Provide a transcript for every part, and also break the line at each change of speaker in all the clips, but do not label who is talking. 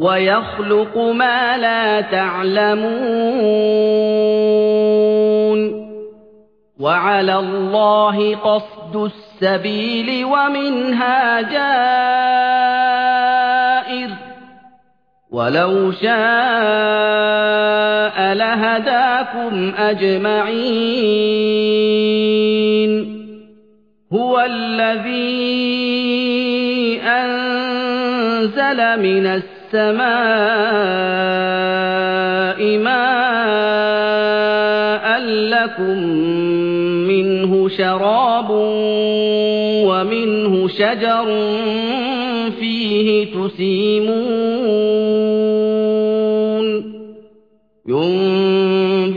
ويخلق ما لا تعلمون. وعلى الله قصد السبيل ومنها جائر. ولو شاء لهداكم أجمعين. هو الذي أنزل من السماء السماء ماء لكم منه شراب ومنه شجر فيه تسيمون.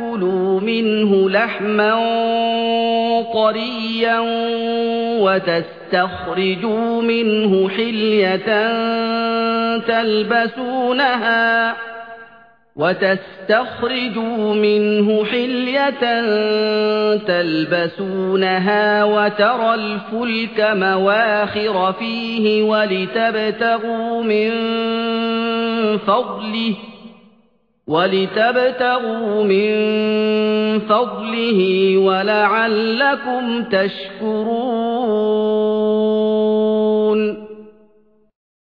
لتأكلوا منه لحما طريا وتستخرجوا منه حلية تلبسونها وتستخرجوا منه حلية تلبسونها وترى الفلك مواخر فيه ولتبتغوا من فضله وَلِتَبْتَغُوا مِنْ فَضْلِهِ وَلَعَلَّكُمْ تَشْكُرُونَ.